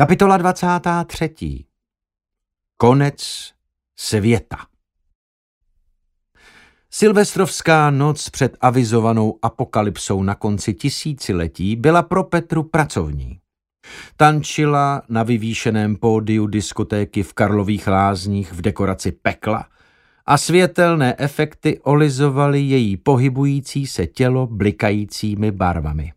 Kapitola 23. Konec světa. Silvestrovská noc před avizovanou apokalypsou na konci tisíciletí byla pro Petru pracovní. Tančila na vyvýšeném pódiu diskotéky v Karlových lázních v dekoraci pekla a světelné efekty olizovaly její pohybující se tělo blikajícími barvami.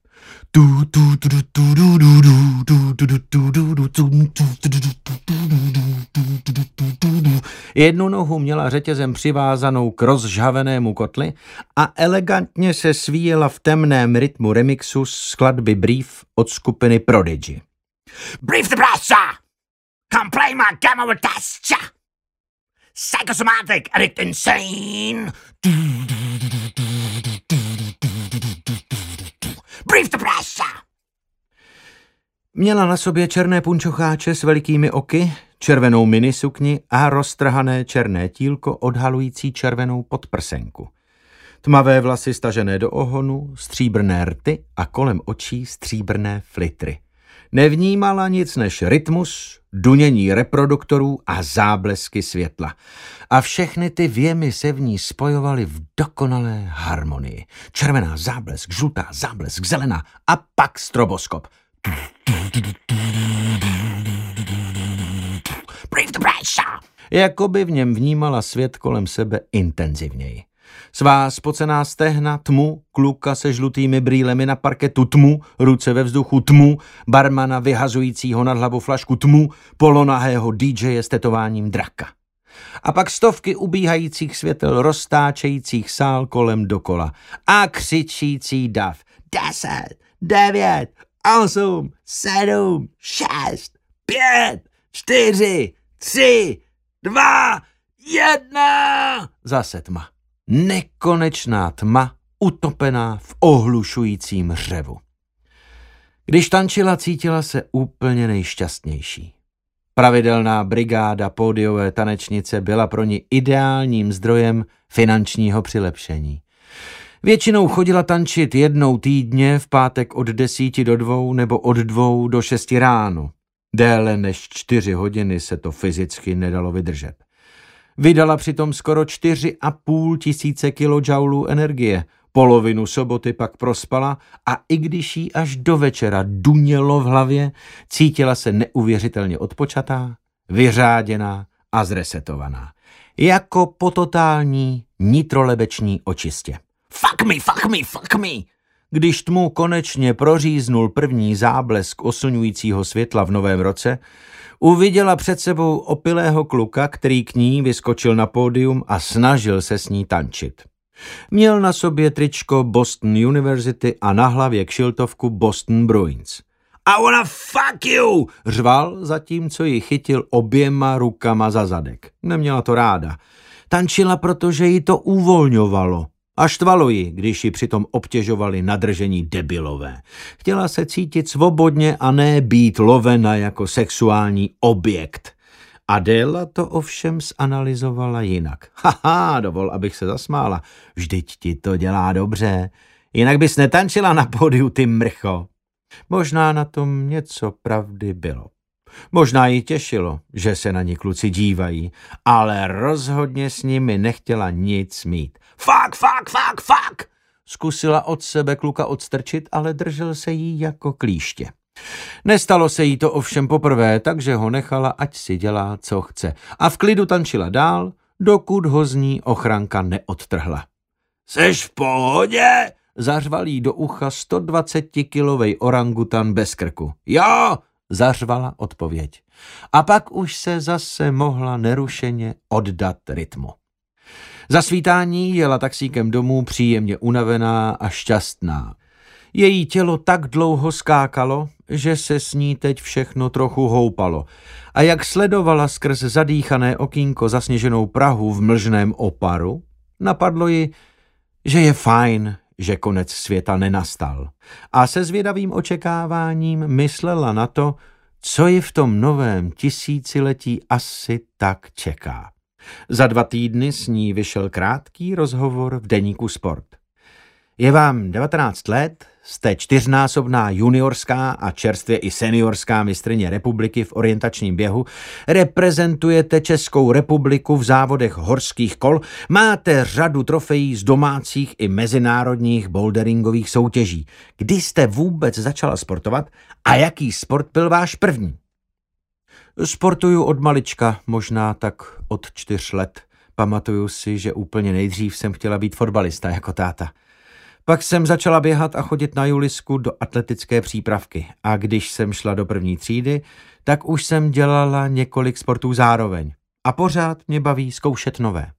Jednu nohu měla řetězem přivázanou k rozžhavenému kotli a elegantně se svíjela v temném rytmu remixu skladby Brief od skupiny Prodigy. Brief the brassa! Come play my game with Psychosomatic, addict insane! Měla na sobě černé punčocháče s velikými oky, červenou minisukni a roztrhané černé tílko odhalující červenou podprsenku. Tmavé vlasy stažené do ohonu, stříbrné rty a kolem očí stříbrné flitry. Nevnímala nic než rytmus, dunění reproduktorů a záblesky světla. A všechny ty věmy se v ní spojovaly v dokonalé harmonii. Červená záblesk, žlutá záblesk, zelená a pak stroboskop. Jakoby v něm vnímala svět kolem sebe intenzivněji. Svá spocená stehna, tmu, kluka se žlutými brýlemi na parketu, tmu, ruce ve vzduchu, tmu, barmana vyhazujícího nad hlavu flašku, tmu, polonahého DJe s tetováním draka. A pak stovky ubíhajících světel roztáčejících sál kolem dokola a křičící dav. Deset, devět, osm, sedm, šest, pět, čtyři, tři, dva, jedna. Zase tma. Nekonečná tma, utopená v ohlušujícím řevu. Když tančila, cítila se úplně nejšťastnější. Pravidelná brigáda pódiové tanečnice byla pro ní ideálním zdrojem finančního přilepšení. Většinou chodila tančit jednou týdně v pátek od desíti do dvou nebo od dvou do šesti ráno. Déle než čtyři hodiny se to fyzicky nedalo vydržet. Vydala přitom skoro 4,5 tisíce kilojoulů energie. Polovinu soboty pak prospala a i když jí až do večera dunělo v hlavě, cítila se neuvěřitelně odpočatá, vyřáděná a zresetovaná. Jako po totální nitrolebeční očistě. Fuck me, fuck me, fuck me! Když tmu konečně proříznul první záblesk oslňujícího světla v novém roce, Uviděla před sebou opilého kluka, který k ní vyskočil na pódium a snažil se s ní tančit. Měl na sobě tričko Boston University a na hlavě kšiltovku Boston Bruins. I wanna fuck you! Řval, zatímco ji chytil oběma rukama za zadek. Neměla to ráda. Tančila, protože ji to uvolňovalo. A štvalo ji, když ji přitom obtěžovali nadržení debilové. Chtěla se cítit svobodně a ne být lovena jako sexuální objekt. Adéla to ovšem zanalizovala jinak. Haha, dovol, abych se zasmála. Vždyť ti to dělá dobře. Jinak bys netančila na pódiu, ty mrcho. Možná na tom něco pravdy bylo. Možná ji těšilo, že se na ní kluci dívají, ale rozhodně s nimi nechtěla nic mít. Fuck, fuck, fuck, fuck! Zkusila od sebe kluka odstrčit, ale držel se jí jako klíště. Nestalo se jí to ovšem poprvé, takže ho nechala, ať si dělá, co chce. A v klidu tančila dál, dokud ho z ní ochranka neodtrhla. Seš v pohodě? Zařval jí do ucha 120-kilovej orangutan bez krku. Jo, zařvala odpověď. A pak už se zase mohla nerušeně oddat rytmu. Za svítání jela taxíkem domů příjemně unavená a šťastná. Její tělo tak dlouho skákalo, že se s ní teď všechno trochu houpalo. A jak sledovala skrz zadýchané okýnko zasněženou Prahu v mlžném oparu, napadlo ji, že je fajn, že konec světa nenastal. A se zvědavým očekáváním myslela na to, co ji v tom novém tisíciletí asi tak čeká. Za dva týdny s ní vyšel krátký rozhovor v deníku Sport. Je vám 19 let, jste čtyřnásobná juniorská a čerstvě i seniorská mistrně republiky v orientačním běhu, reprezentujete Českou republiku v závodech horských kol, máte řadu trofejí z domácích i mezinárodních boulderingových soutěží. Kdy jste vůbec začala sportovat a jaký sport byl váš první? Sportuju od malička, možná tak od čtyř let. Pamatuju si, že úplně nejdřív jsem chtěla být fotbalista jako táta. Pak jsem začala běhat a chodit na Julisku do atletické přípravky a když jsem šla do první třídy, tak už jsem dělala několik sportů zároveň a pořád mě baví zkoušet nové.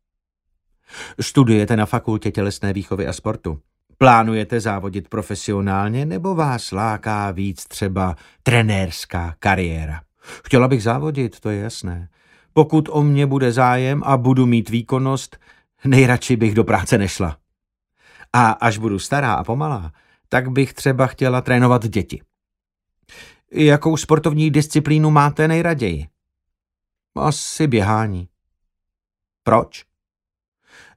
Studujete na fakultě tělesné výchovy a sportu. Plánujete závodit profesionálně nebo vás láká víc třeba trenérská kariéra? Chtěla bych závodit, to je jasné. Pokud o mě bude zájem a budu mít výkonnost, nejradši bych do práce nešla. A až budu stará a pomalá, tak bych třeba chtěla trénovat děti. Jakou sportovní disciplínu máte nejraději? Asi běhání. Proč?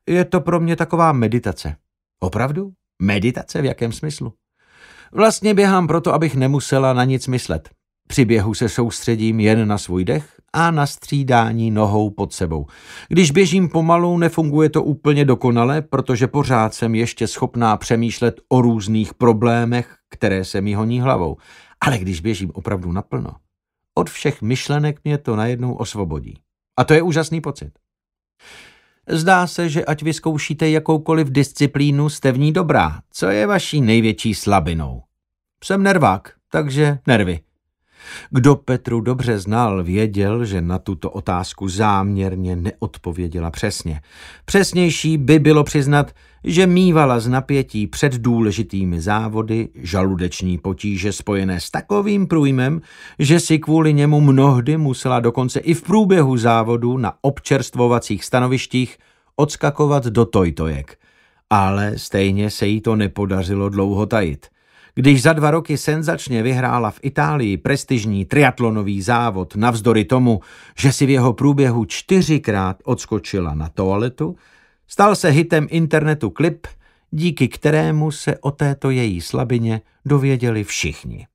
Je to pro mě taková meditace. Opravdu? Meditace v jakém smyslu? Vlastně běhám proto, abych nemusela na nic myslet. Při běhu se soustředím jen na svůj dech a na střídání nohou pod sebou. Když běžím pomalu, nefunguje to úplně dokonale, protože pořád jsem ještě schopná přemýšlet o různých problémech, které se mi honí hlavou. Ale když běžím opravdu naplno, od všech myšlenek mě to najednou osvobodí. A to je úžasný pocit. Zdá se, že ať vyzkoušíte jakoukoliv disciplínu, jste v ní dobrá. Co je vaší největší slabinou? Jsem nervák, takže nervy. Kdo Petru dobře znal, věděl, že na tuto otázku záměrně neodpověděla přesně. Přesnější by bylo přiznat, že mývala z napětí před důležitými závody žaludeční potíže spojené s takovým průjmem, že si kvůli němu mnohdy musela dokonce i v průběhu závodu na občerstvovacích stanovištích odskakovat do tojtojek. Ale stejně se jí to nepodařilo dlouho tajit – když za dva roky senzačně vyhrála v Itálii prestižní triatlonový závod navzdory tomu, že si v jeho průběhu čtyřikrát odskočila na toaletu, stal se hitem internetu klip, díky kterému se o této její slabině dověděli všichni.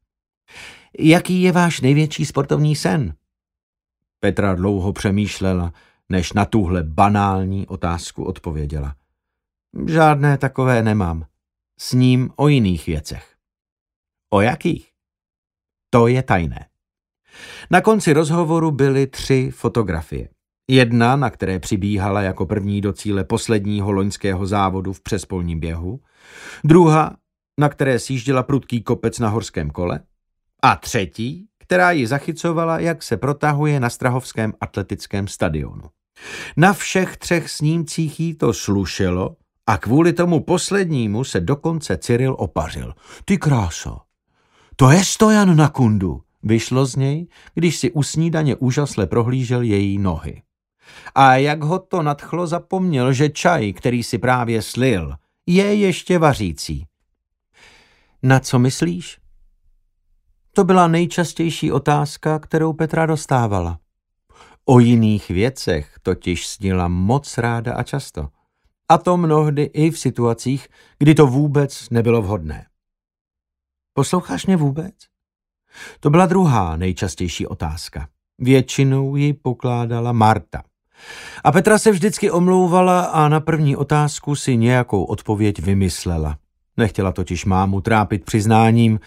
Jaký je váš největší sportovní sen? Petra dlouho přemýšlela, než na tuhle banální otázku odpověděla. Žádné takové nemám. S ním o jiných věcech. O jakých? To je tajné. Na konci rozhovoru byly tři fotografie. Jedna, na které přibíhala jako první do cíle posledního loňského závodu v přespolním běhu. Druhá, na které sjížděla prudký kopec na horském kole. A třetí, která ji zachycovala, jak se protahuje na Strahovském atletickém stadionu. Na všech třech snímcích jí to slušelo a kvůli tomu poslednímu se dokonce Cyril opařil. Ty kráso, to je stojan na kundu, vyšlo z něj, když si u snídaně úžasle prohlížel její nohy. A jak ho to nadchlo, zapomněl, že čaj, který si právě slil, je ještě vařící. Na co myslíš? To byla nejčastější otázka, kterou Petra dostávala. O jiných věcech totiž snila moc ráda a často. A to mnohdy i v situacích, kdy to vůbec nebylo vhodné. Posloucháš mě vůbec? To byla druhá nejčastější otázka. Většinou ji pokládala Marta. A Petra se vždycky omlouvala a na první otázku si nějakou odpověď vymyslela. Nechtěla totiž mámu trápit přiznáním,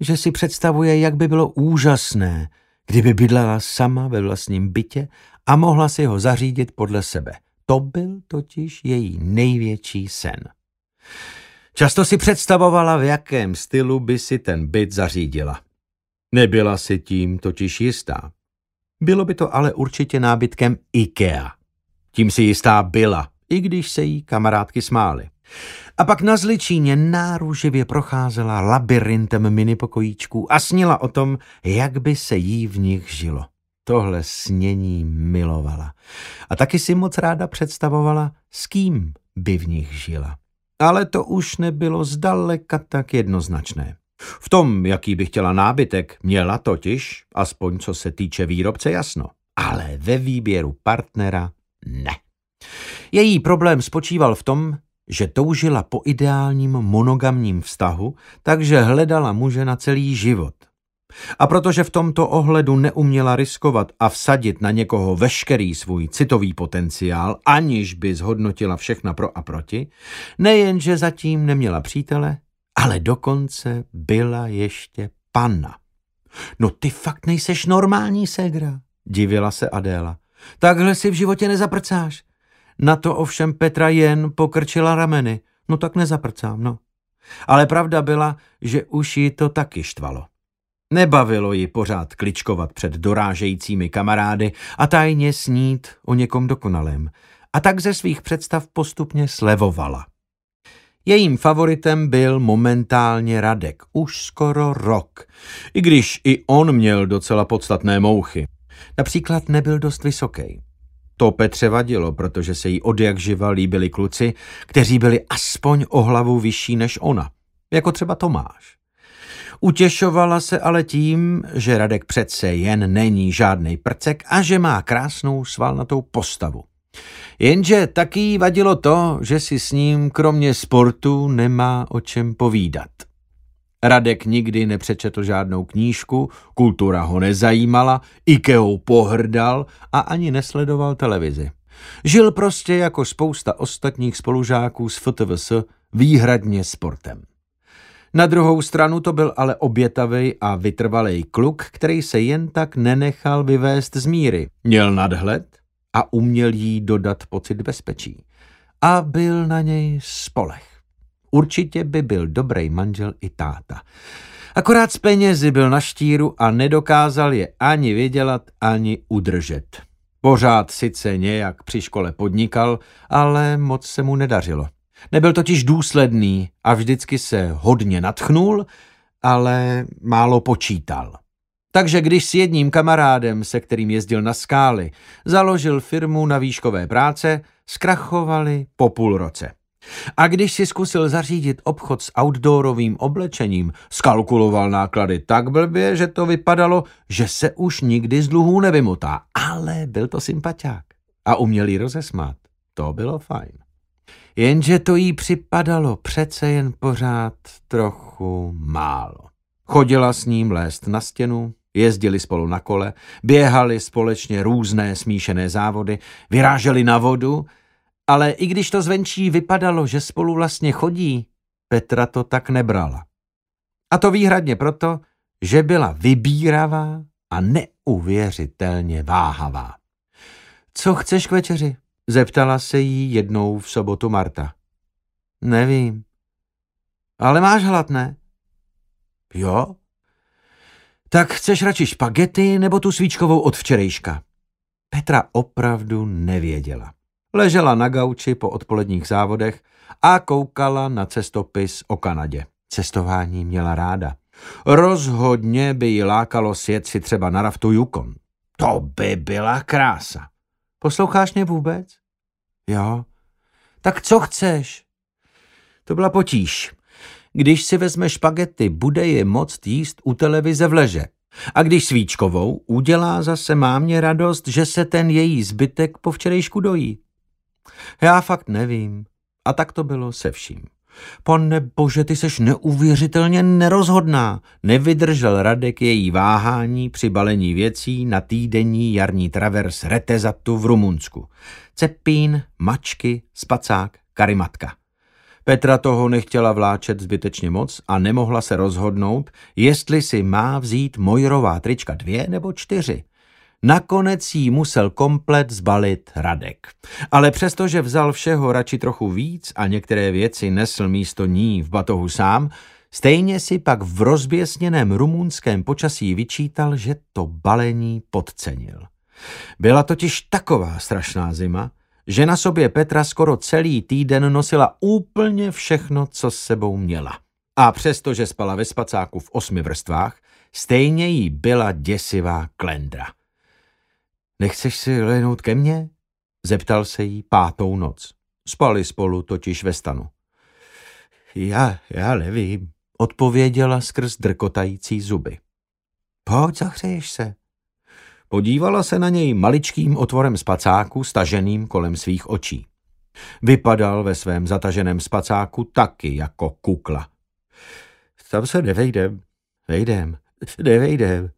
že si představuje, jak by bylo úžasné, kdyby bydlela sama ve vlastním bytě a mohla si ho zařídit podle sebe. To byl totiž její největší sen. Často si představovala, v jakém stylu by si ten byt zařídila. Nebyla si tím totiž jistá. Bylo by to ale určitě nábytkem IKEA. Tím si jistá byla, i když se jí kamarádky smály. A pak na Zličíně náruživě procházela labirintem minipokojíčků a snila o tom, jak by se jí v nich žilo. Tohle snění milovala. A taky si moc ráda představovala, s kým by v nich žila. Ale to už nebylo zdaleka tak jednoznačné. V tom, jaký by chtěla nábytek, měla totiž, aspoň co se týče výrobce, jasno. Ale ve výběru partnera ne. Její problém spočíval v tom, že toužila po ideálním monogamním vztahu, takže hledala muže na celý život. A protože v tomto ohledu neuměla riskovat a vsadit na někoho veškerý svůj citový potenciál, aniž by zhodnotila všechna pro a proti, nejenže zatím neměla přítele, ale dokonce byla ještě panna. No ty fakt nejseš normální, Segra, divila se Adéla. Takhle si v životě nezaprcáš. Na to ovšem Petra jen pokrčila rameny. No tak nezaprcám, no. Ale pravda byla, že už ji to taky štvalo. Nebavilo ji pořád kličkovat před dorážejícími kamarády a tajně snít o někom dokonalém. A tak ze svých představ postupně slevovala. Jejím favoritem byl momentálně Radek, už skoro rok, i když i on měl docela podstatné mouchy. Například nebyl dost vysoký. To Petře vadilo, protože se jí od jak živa líbili kluci, kteří byli aspoň o hlavu vyšší než ona, jako třeba Tomáš. Utěšovala se ale tím, že Radek přece jen není žádný prcek a že má krásnou svalnatou postavu. Jenže taky vadilo to, že si s ním kromě sportu nemá o čem povídat. Radek nikdy nepřečetl žádnou knížku, kultura ho nezajímala, Ikeou pohrdal a ani nesledoval televizi. Žil prostě jako spousta ostatních spolužáků z FTVS výhradně sportem. Na druhou stranu to byl ale obětavý a vytrvalý kluk, který se jen tak nenechal vyvést z míry. Měl nadhled a uměl jí dodat pocit bezpečí. A byl na něj spolech. Určitě by byl dobrý manžel i táta. Akorát z penězi byl na štíru a nedokázal je ani vydělat, ani udržet. Pořád sice nějak při škole podnikal, ale moc se mu nedařilo. Nebyl totiž důsledný a vždycky se hodně natchnul, ale málo počítal. Takže když s jedním kamarádem, se kterým jezdil na skály, založil firmu na výškové práce, zkrachovali po půl roce. A když si zkusil zařídit obchod s outdoorovým oblečením, skalkuloval náklady tak blbě, že to vypadalo, že se už nikdy z dluhů nevymotá. Ale byl to sympatiák a uměl jí rozesmát. To bylo fajn. Jenže to jí připadalo přece jen pořád trochu málo. Chodila s ním lézt na stěnu, jezdili spolu na kole, běhali společně různé smíšené závody, vyráželi na vodu, ale i když to zvenčí vypadalo, že spolu vlastně chodí, Petra to tak nebrala. A to výhradně proto, že byla vybíravá a neuvěřitelně váhavá. Co chceš k večeři? Zeptala se jí jednou v sobotu Marta. Nevím. Ale máš hlad, ne? Jo. Tak chceš radši špagety nebo tu svíčkovou od včerejška? Petra opravdu nevěděla. Ležela na gauči po odpoledních závodech a koukala na cestopis o Kanadě. Cestování měla ráda. Rozhodně by ji lákalo sjet si třeba na raftu Yukon. To by byla krása. Posloucháš mě vůbec? Jo. Tak co chceš? To byla potíž. Když si vezme špagety, bude je moct jíst u televize v leže. A když svíčkovou, udělá zase mámě radost, že se ten její zbytek po včerejšku dojí. Já fakt nevím. A tak to bylo se vším. Pane bože, ty seš neuvěřitelně nerozhodná. Nevydržel Radek její váhání při balení věcí na týdenní jarní travers Retezatu v Rumunsku. Cepín, mačky, spacák, karimatka. Petra toho nechtěla vláčet zbytečně moc a nemohla se rozhodnout, jestli si má vzít Mojrová trička dvě nebo čtyři. Nakonec jí musel komplet zbalit Radek. Ale přestože vzal všeho radši trochu víc a některé věci nesl místo ní v batohu sám, stejně si pak v rozběsněném rumunském počasí vyčítal, že to balení podcenil. Byla totiž taková strašná zima, že na sobě Petra skoro celý týden nosila úplně všechno, co s sebou měla. A přestože spala ve spacáku v osmi vrstvách, stejně jí byla děsivá klendra. Nechceš si lehnout ke mně? Zeptal se jí pátou noc. Spali spolu totiž ve stanu. Já, já nevím, odpověděla skrz drkotající zuby. Pojď, zahřeješ se. Podívala se na něj maličkým otvorem spacáku staženým kolem svých očí. Vypadal ve svém zataženém spacáku taky jako kukla. Tam se nevejdem, vejdem, nevejdem.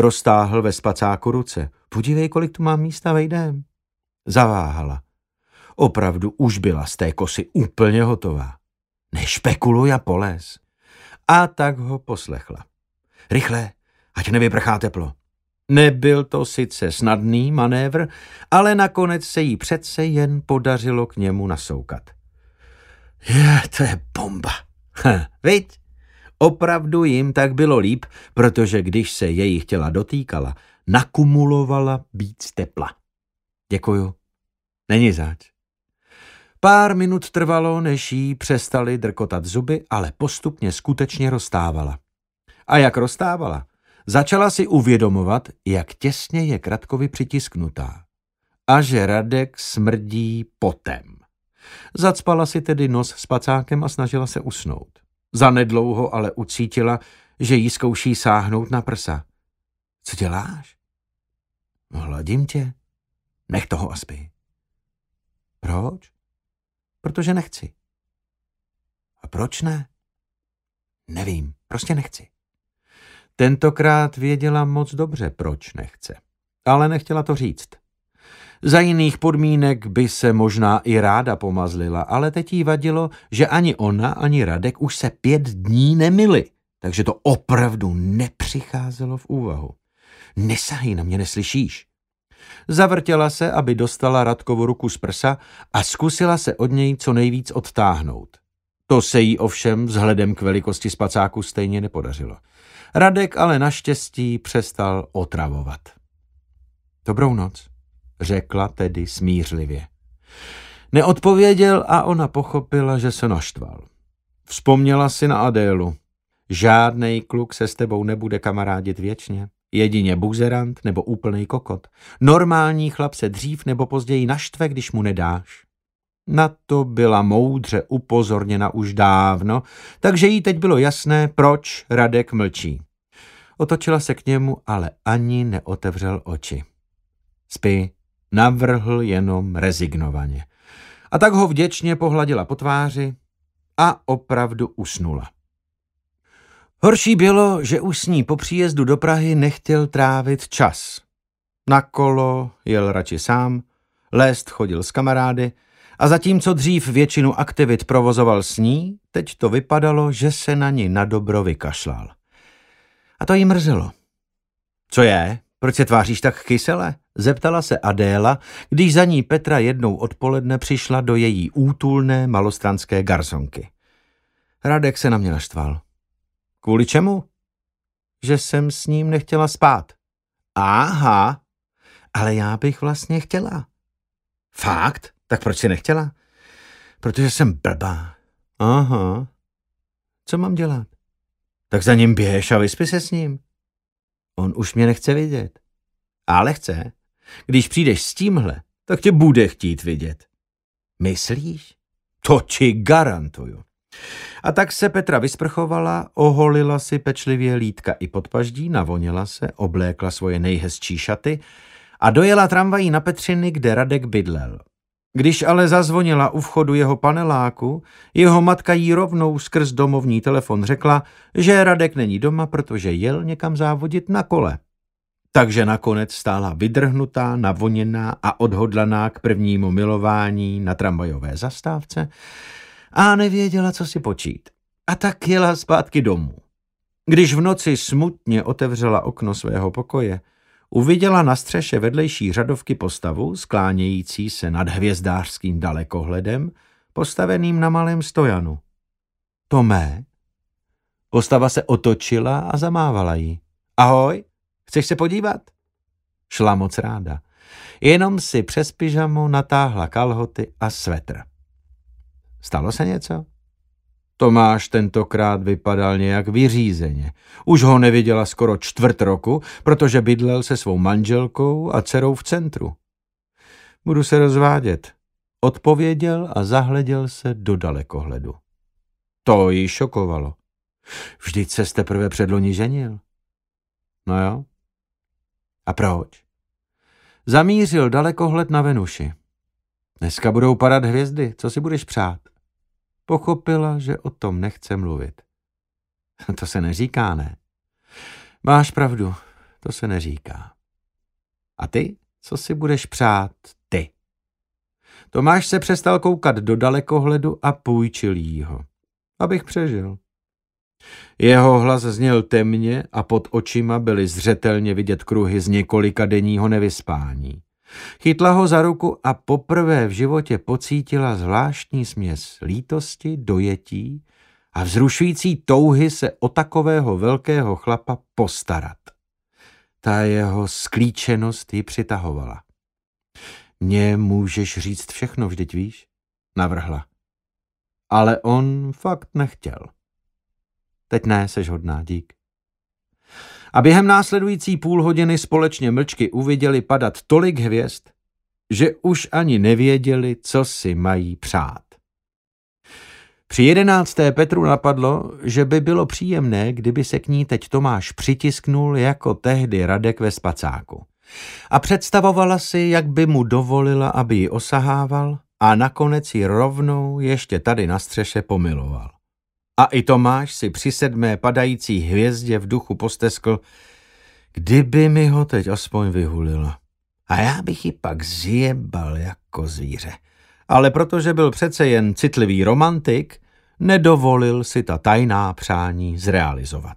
Roztáhl ve spacáku ruce. Podívej, kolik tu mám místa, vejdem. Zaváhala. Opravdu už byla z té kosy úplně hotová. Nešpekuluj a poles. A tak ho poslechla. Rychle, ať nevyprchá teplo. Nebyl to sice snadný manévr, ale nakonec se jí přece jen podařilo k němu nasoukat. Je, to je bomba. Ha, viď? Opravdu jim tak bylo líp, protože když se jejich těla dotýkala, nakumulovala víc tepla. Děkuju. Není zač. Pár minut trvalo, než jí přestali drkotat zuby, ale postupně skutečně rozstávala. A jak rozstávala, začala si uvědomovat, jak těsně je Kratkovi přitisknutá. A že Radek smrdí potem. Zacpala si tedy nos s pacákem a snažila se usnout. Zanedlouho ale ucítila, že jí zkouší sáhnout na prsa. Co děláš? Hladím tě. Nech toho aspoň. Proč? Protože nechci. A proč ne? Nevím, prostě nechci. Tentokrát věděla moc dobře, proč nechce. Ale nechtěla to říct. Za jiných podmínek by se možná i ráda pomazlila, ale teď jí vadilo, že ani ona, ani Radek už se pět dní nemili, takže to opravdu nepřicházelo v úvahu. Nesahej na mě, neslyšíš? Zavrtěla se, aby dostala Radkovu ruku z prsa a zkusila se od něj co nejvíc odtáhnout. To se jí ovšem vzhledem k velikosti spacáku stejně nepodařilo. Radek ale naštěstí přestal otravovat. Dobrou noc, řekla tedy smířlivě. Neodpověděl a ona pochopila, že se naštval. Vzpomněla si na Adélu. Žádnej kluk se s tebou nebude kamarádit věčně. Jedině buzerant nebo úplný kokot. Normální chlap se dřív nebo později naštve, když mu nedáš. Na to byla moudře upozorněna už dávno, takže jí teď bylo jasné, proč Radek mlčí. Otočila se k němu, ale ani neotevřel oči. Spí, navrhl jenom rezignovaně. A tak ho vděčně pohladila po tváři a opravdu usnula. Horší bylo, že už s ní po příjezdu do Prahy nechtěl trávit čas. Na kolo jel radši sám, lést chodil s kamarády a zatímco dřív většinu aktivit provozoval s ní, teď to vypadalo, že se na ní na dobro vykašlal. A to jí mrzelo. Co je? Proč se tváříš tak kysele? Zeptala se Adéla, když za ní Petra jednou odpoledne přišla do její útulné malostranské garsonky. Radek se na mě naštval. Kvůli čemu? Že jsem s ním nechtěla spát. Aha, ale já bych vlastně chtěla. Fakt? Tak proč si nechtěla? Protože jsem blbá. Aha. Co mám dělat? Tak za ním běž a vyspí se s ním. On už mě nechce vidět. Ale chce. Když přijdeš s tímhle, tak tě bude chtít vidět. Myslíš? To ti garantuju. A tak se Petra vysprchovala, oholila si pečlivě lítka i podpaždí, navonila se, oblékla svoje nejhezčí šaty a dojela tramvají na Petřiny, kde Radek bydlel. Když ale zazvonila u vchodu jeho paneláku, jeho matka jí rovnou skrz domovní telefon řekla, že Radek není doma, protože jel někam závodit na kole. Takže nakonec stála vydrhnutá, navoněná a odhodlaná k prvnímu milování na tramvajové zastávce a nevěděla, co si počít. A tak jela zpátky domů. Když v noci smutně otevřela okno svého pokoje, uviděla na střeše vedlejší řadovky postavu, sklánějící se nad hvězdářským dalekohledem, postaveným na malém stojanu. To mé? Postava se otočila a zamávala jí. Ahoj, chceš se podívat? Šla moc ráda. Jenom si přes pyžamo natáhla kalhoty a svetr. Stalo se něco? Tomáš tentokrát vypadal nějak vyřízeně. Už ho neviděla skoro čtvrt roku, protože bydlel se svou manželkou a dcerou v centru. Budu se rozvádět. Odpověděl a zahleděl se do dalekohledu. To ji šokovalo. Vždyť se teprve předloni ženil. No jo. A proč? Zamířil dalekohled na Venuši. Dneska budou padat hvězdy, co si budeš přát? Pochopila, že o tom nechce mluvit. To se neříká, ne? Máš pravdu, to se neříká. A ty, co si budeš přát ty? Tomáš se přestal koukat do dalekohledu a půjčil jí ho, abych přežil. Jeho hlas zněl temně a pod očima byly zřetelně vidět kruhy z několika denního nevyspání. Chytla ho za ruku a poprvé v životě pocítila zvláštní směs lítosti, dojetí a vzrušující touhy se o takového velkého chlapa postarat. Ta jeho sklíčenost ji přitahovala. Mně můžeš říct všechno, vždyť víš, navrhla. Ale on fakt nechtěl. Teď ne, seš hodná, dík. A během následující půl hodiny společně mlčky uviděli padat tolik hvězd, že už ani nevěděli, co si mají přát. Při jedenácté Petru napadlo, že by bylo příjemné, kdyby se k ní teď Tomáš přitisknul jako tehdy Radek ve spacáku. A představovala si, jak by mu dovolila, aby ji osahával a nakonec ji rovnou ještě tady na střeše pomiloval. A i Tomáš si při sedmé padající hvězdě v duchu posteskl, kdyby mi ho teď aspoň vyhulila. A já bych ji pak zjebal jako zvíře. Ale protože byl přece jen citlivý romantik, nedovolil si ta tajná přání zrealizovat.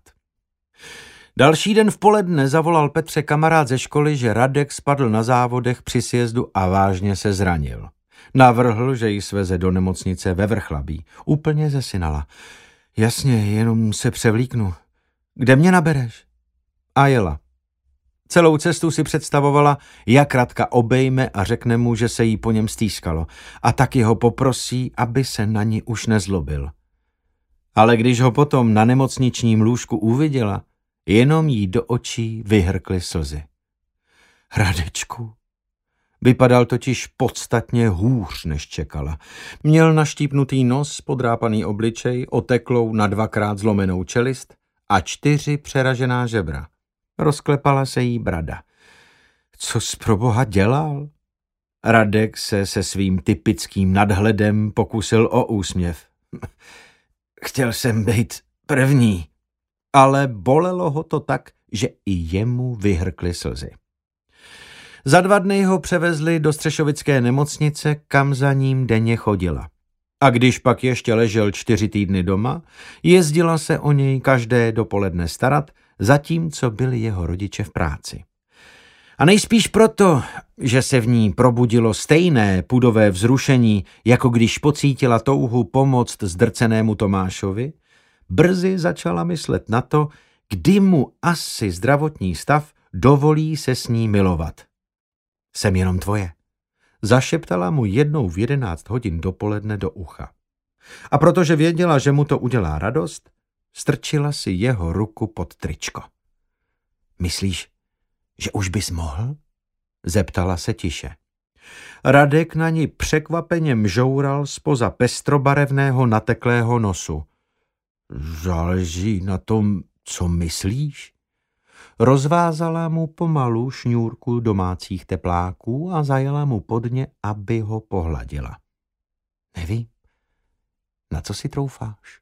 Další den v poledne zavolal Petře kamarád ze školy, že Radek spadl na závodech při sjezdu a vážně se zranil. Navrhl, že ji sveze do nemocnice ve Vrchlabí. Úplně zesinala. Jasně, jenom se převlíknu. Kde mě nabereš? A jela. Celou cestu si představovala, jak Radka obejme a řekne mu, že se jí po něm stýskalo a taky ho poprosí, aby se na ní už nezlobil. Ale když ho potom na nemocničním lůžku uviděla, jenom jí do očí vyhrkly slzy. Radečku, Vypadal totiž podstatně hůř, než čekala. Měl naštípnutý nos, podrápaný obličej, oteklou na dvakrát zlomenou čelist a čtyři přeražená žebra. Rozklepala se jí brada. Co z proboha dělal? Radek se se svým typickým nadhledem pokusil o úsměv. Chtěl jsem být první, ale bolelo ho to tak, že i jemu vyhrkly slzy. Za dva dny ho převezli do Střešovické nemocnice, kam za ním denně chodila. A když pak ještě ležel čtyři týdny doma, jezdila se o něj každé dopoledne starat, zatímco byli jeho rodiče v práci. A nejspíš proto, že se v ní probudilo stejné pudové vzrušení, jako když pocítila touhu pomoct zdrcenému Tomášovi, brzy začala myslet na to, kdy mu asi zdravotní stav dovolí se s ní milovat. Jsem jenom tvoje. Zašeptala mu jednou v jedenáct hodin dopoledne do ucha. A protože věděla, že mu to udělá radost, strčila si jeho ruku pod tričko. Myslíš, že už bys mohl? Zeptala se tiše. Radek na ní překvapeně mžoural spoza pestrobarevného nateklého nosu. Záleží na tom, co myslíš? Rozvázala mu pomalu šňůrku domácích tepláků a zajela mu podně, aby ho pohladila. Nevím, na co si troufáš?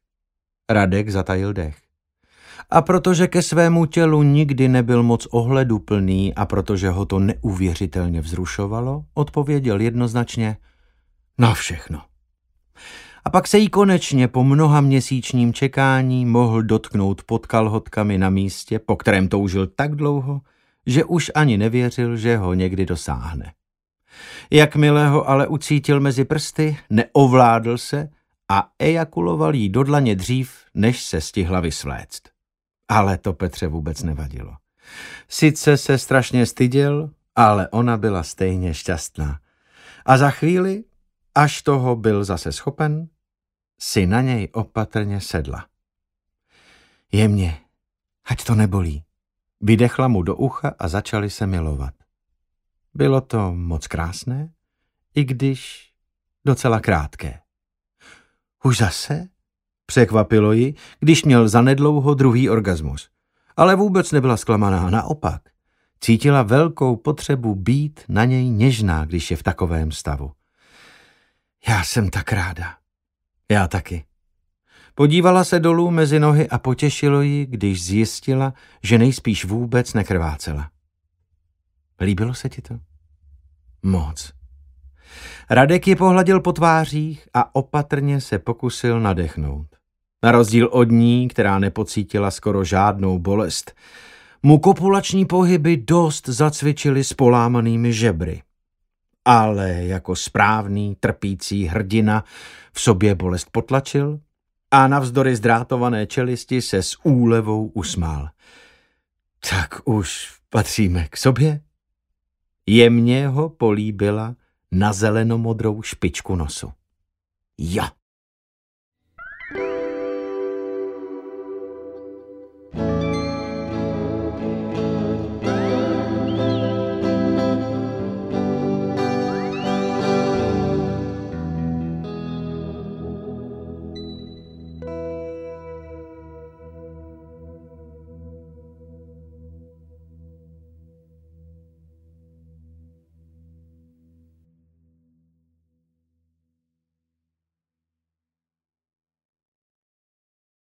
Radek zatajil dech. A protože ke svému tělu nikdy nebyl moc ohleduplný a protože ho to neuvěřitelně vzrušovalo, odpověděl jednoznačně na všechno. A pak se jí konečně po mnoha měsíčním čekání mohl dotknout pod kalhotkami na místě, po kterém toužil tak dlouho, že už ani nevěřil, že ho někdy dosáhne. Jakmile ho ale ucítil mezi prsty, neovládl se a ejakuloval jí do dlaně dřív, než se stihla vysvléct. Ale to Petře vůbec nevadilo. Sice se strašně styděl, ale ona byla stejně šťastná. A za chvíli Až toho byl zase schopen, si na něj opatrně sedla. Jemně, ať to nebolí. Vydechla mu do ucha a začali se milovat. Bylo to moc krásné, i když docela krátké. Už zase? Překvapilo ji, když měl zanedlouho druhý orgasmus. Ale vůbec nebyla zklamaná, naopak. Cítila velkou potřebu být na něj něžná, když je v takovém stavu. Já jsem tak ráda. Já taky. Podívala se dolů mezi nohy a potěšilo ji, když zjistila, že nejspíš vůbec nekrvácela. Líbilo se ti to? Moc. Radek ji pohladil po tvářích a opatrně se pokusil nadechnout. Na rozdíl od ní, která nepocítila skoro žádnou bolest, mu kopulační pohyby dost zacvičily s polámanými žebry. Ale jako správný trpící hrdina v sobě bolest potlačil a navzdory zdrátované čelisti se s úlevou usmál. Tak už patříme k sobě? Jemně ho políbila na zelenomodrou špičku nosu. Jo.